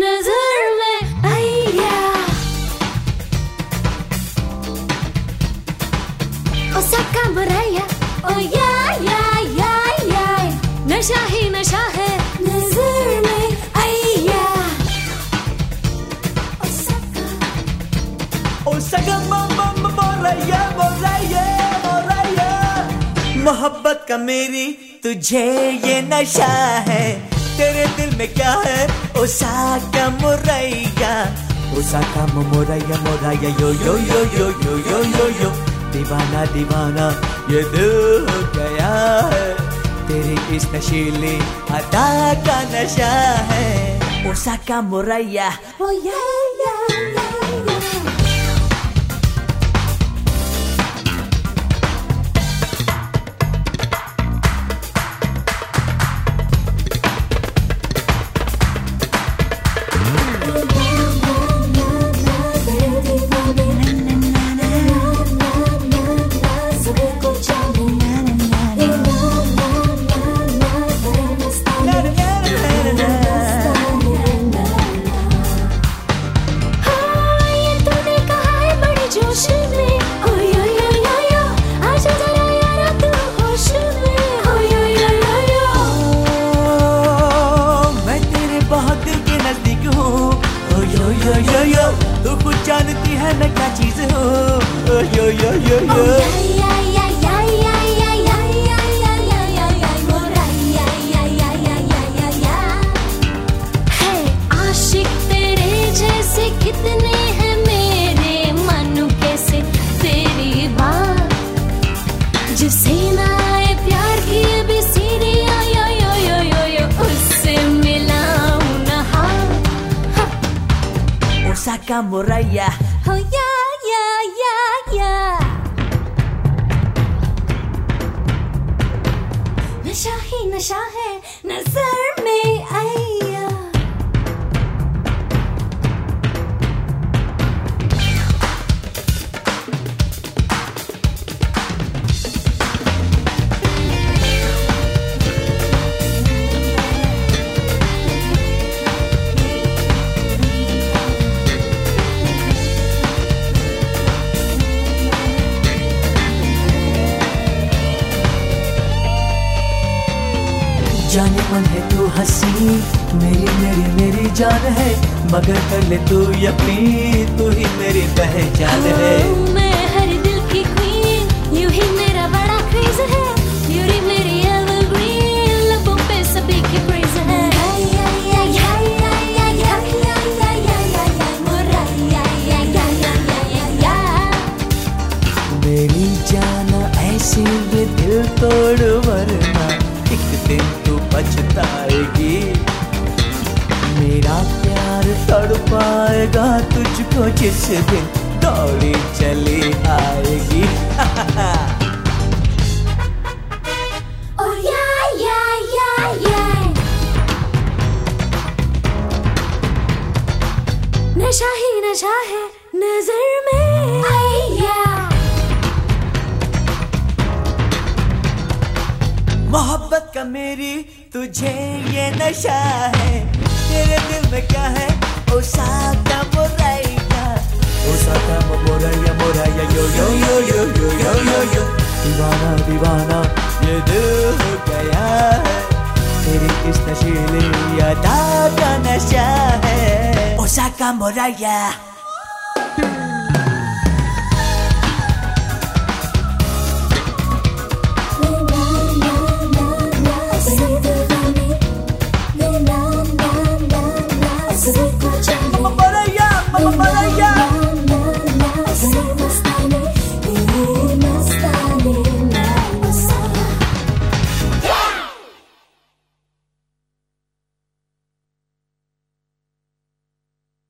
नज़र में आया ओ ओ या या या या। नशा ही नशा है, नज़र में आया ओ सबका ओ बम बम मोहब्बत का मेरी तुझे ये नशा है। तेरे दिल में क्या है? ओ साका मोरैया। ओ साका मोरैया मोरैया, यो यो यो यो यो यो यो यो। दीवाना दीवाना, ये दिल गया है। तेरी इस नशीली अदा का नशा है। ओ साका मोरैया ओ या yeah है मैं क्या चीज़ हूँ ओ यो यो यो यो कितने हैं मेरे मानो कैसे तेरी बात जिसे ना प्यार की अभी सीधी यो यो यो यो यो यो उससे मिलाऊं ना हाथ ओसाका मोरैया 哦呀呀呀呀！那小黑，那小黑，那色儿美。मन है तू हसी। मेरी मेरी मेरी जान है। मगर कर ले तू यकीन तू ही मेरी पहचान है मैं हर दिल की queen यू ही मेरा बड़ा क्रेज है। ब्यूटी मेरी evergreen लबों पे सभी की praise है। मेरी जाना ऐसी ये दिल तोड़ वरना एक दिन पछताएगी। मेरा प्यार तड़ पाएगा तुझको जिस दिन दौड़ी चली आएगी. नशा ही नशा है। मोहब्बत का मेरी तुझे ये नशा है। तेरे दिल में क्या है? ओ साका मोरैया ओ साका मोरैया मोरैया यो यो यो यो यो यो यो यो। दीवाना दीवाना ये दिल हो गया है। तेरी इस नशीली अदा का नशा है? ओ साका मोरैया